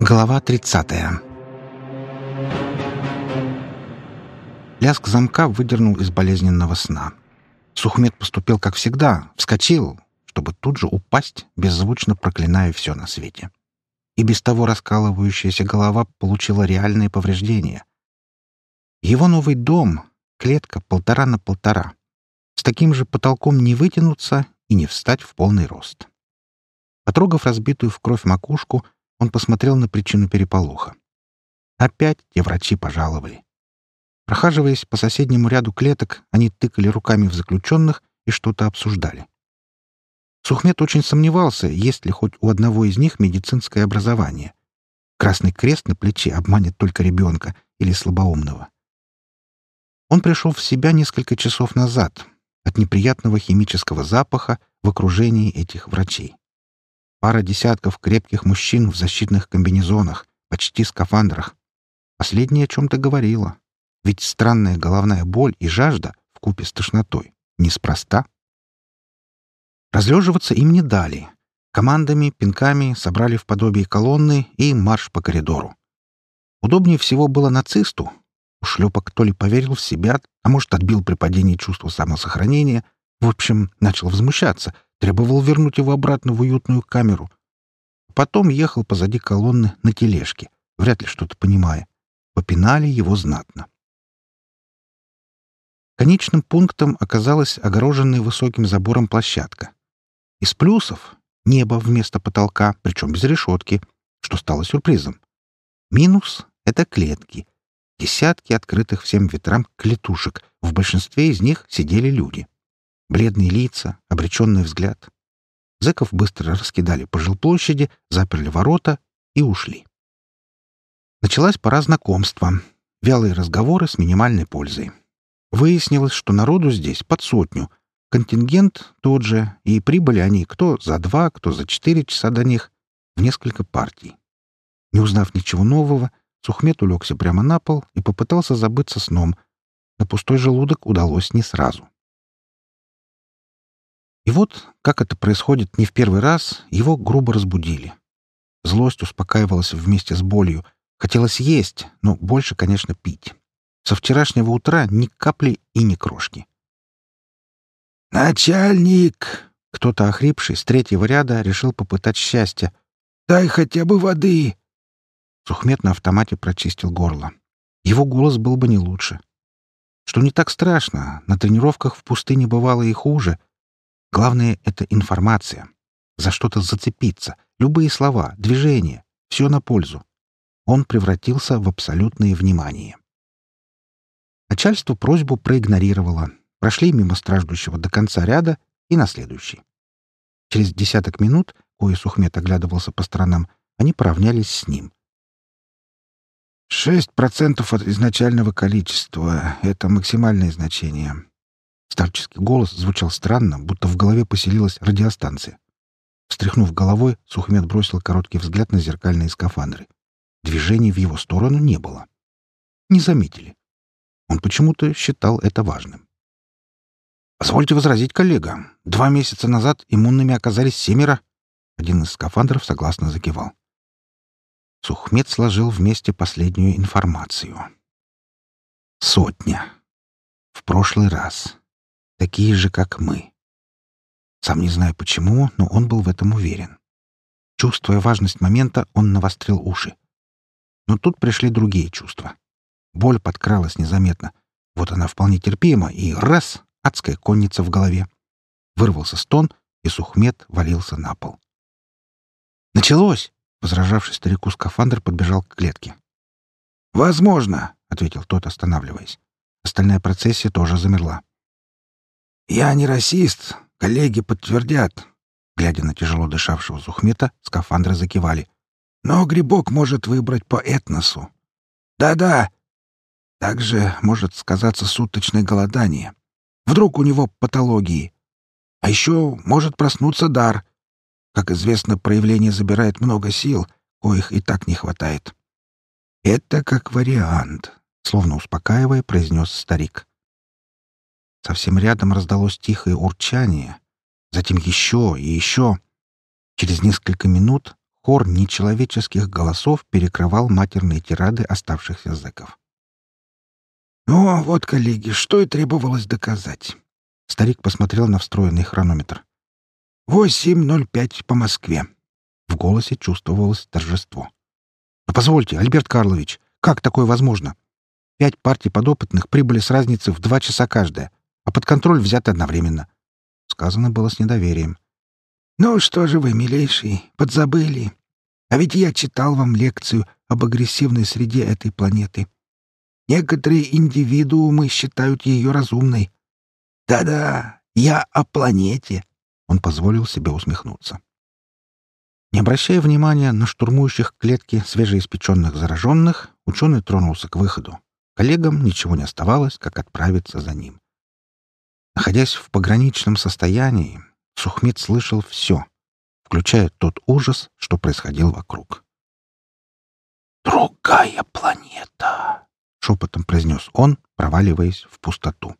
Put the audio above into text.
Глава 30 Лязг замка выдернул из болезненного сна. Сухмед поступил как всегда, вскочил, чтобы тут же упасть, беззвучно проклиная все на свете. И без того раскалывающаяся голова получила реальные повреждения. Его новый дом — клетка полтора на полтора. С таким же потолком не вытянуться и не встать в полный рост. Потрогав разбитую в кровь макушку, он посмотрел на причину переполоха. Опять те врачи пожаловали. Прохаживаясь по соседнему ряду клеток, они тыкали руками в заключенных и что-то обсуждали. Сухмед очень сомневался, есть ли хоть у одного из них медицинское образование. Красный крест на плече обманет только ребенка или слабоумного. Он пришел в себя несколько часов назад от неприятного химического запаха в окружении этих врачей. Пара десятков крепких мужчин в защитных комбинезонах, почти скафандрах. Последнее о чем-то говорило. Ведь странная головная боль и жажда в купе с тошнотой неспроста. Разлеживаться им не дали. Командами, пинками собрали в подобие колонны и марш по коридору. Удобнее всего было нацисту. Ушлепок то ли поверил в себя, а может, отбил при падении чувство самосохранения. В общем, начал возмущаться, Требовал вернуть его обратно в уютную камеру. Потом ехал позади колонны на тележке, вряд ли что-то понимая. Попинали его знатно. Конечным пунктом оказалась огороженная высоким забором площадка. Из плюсов — небо вместо потолка, причем без решетки, что стало сюрпризом. Минус — это клетки. Десятки открытых всем ветрам клетушек. В большинстве из них сидели люди. Бледные лица, обреченный взгляд. Зэков быстро раскидали по жилплощади, заперли ворота и ушли. Началась пора знакомства. Вялые разговоры с минимальной пользой. Выяснилось, что народу здесь под сотню. Контингент тот же, и прибыли они кто за два, кто за четыре часа до них, в несколько партий. Не узнав ничего нового, Сухмет улегся прямо на пол и попытался забыться сном. На пустой желудок удалось не сразу. И вот, как это происходит не в первый раз, его грубо разбудили. Злость успокаивалась вместе с болью. Хотелось есть, но больше, конечно, пить. Со вчерашнего утра ни капли и ни крошки. «Начальник!» Кто-то, охрипший, с третьего ряда, решил попытать счастье. «Дай хотя бы воды!» Сухмет на автомате прочистил горло. Его голос был бы не лучше. Что не так страшно, на тренировках в пустыне бывало и хуже — Главное — это информация. За что-то зацепиться. Любые слова, движения. Все на пользу. Он превратился в абсолютное внимание. Начальство просьбу проигнорировало. Прошли мимо страждущего до конца ряда и на следующий. Через десяток минут, кое Сухмет оглядывался по сторонам, они поравнялись с ним. «Шесть процентов от изначального количества — это максимальное значение. Старческий голос звучал странно, будто в голове поселилась радиостанция. Встряхнув головой, Сухмед бросил короткий взгляд на зеркальные скафандры. Движений в его сторону не было. Не заметили. Он почему-то считал это важным. «Позвольте возразить, коллега. Два месяца назад иммунными оказались семеро». Один из скафандров согласно закивал. Сухмед сложил вместе последнюю информацию. «Сотня. В прошлый раз такие же, как мы. Сам не знаю почему, но он был в этом уверен. Чувствуя важность момента, он навострил уши. Но тут пришли другие чувства. Боль подкралась незаметно. Вот она вполне терпима, и раз — адская конница в голове. Вырвался стон, и Сухмед валился на пол. «Началось!» — возражавший старику скафандр подбежал к клетке. «Возможно», — ответил тот, останавливаясь. Остальная процессия тоже замерла. «Я не расист, коллеги подтвердят». Глядя на тяжело дышавшего Сухмета, скафандры закивали. «Но грибок может выбрать по этносу. Да-да. Также может сказаться суточное голодание. Вдруг у него патологии. А еще может проснуться дар. Как известно, проявление забирает много сил, коих и так не хватает. Это как вариант, словно успокаивая, произнес старик. Совсем рядом раздалось тихое урчание, затем еще и еще. Через несколько минут Хор нечеловеческих голосов перекрывал матерные тирады оставшихся зэков. «Ну, вот, коллеги, что и требовалось доказать». Старик посмотрел на встроенный хронометр. «Восемь ноль пять по Москве». В голосе чувствовалось торжество. «Но позвольте, Альберт Карлович, как такое возможно? Пять партий подопытных прибыли с разницей в два часа каждая, а под контроль взяты одновременно». Сказано было с недоверием. «Ну что же вы, милейший, подзабыли? А ведь я читал вам лекцию об агрессивной среде этой планеты. Некоторые индивидуумы считают ее разумной. Да-да, я о планете». Он позволил себе усмехнуться. Не обращая внимания на штурмующих клетки свежеиспеченных зараженных, ученый тронулся к выходу. Коллегам ничего не оставалось, как отправиться за ним. Находясь в пограничном состоянии, Сухмед слышал все, включая тот ужас, что происходил вокруг. «Другая планета!» — шепотом произнес он, проваливаясь в пустоту.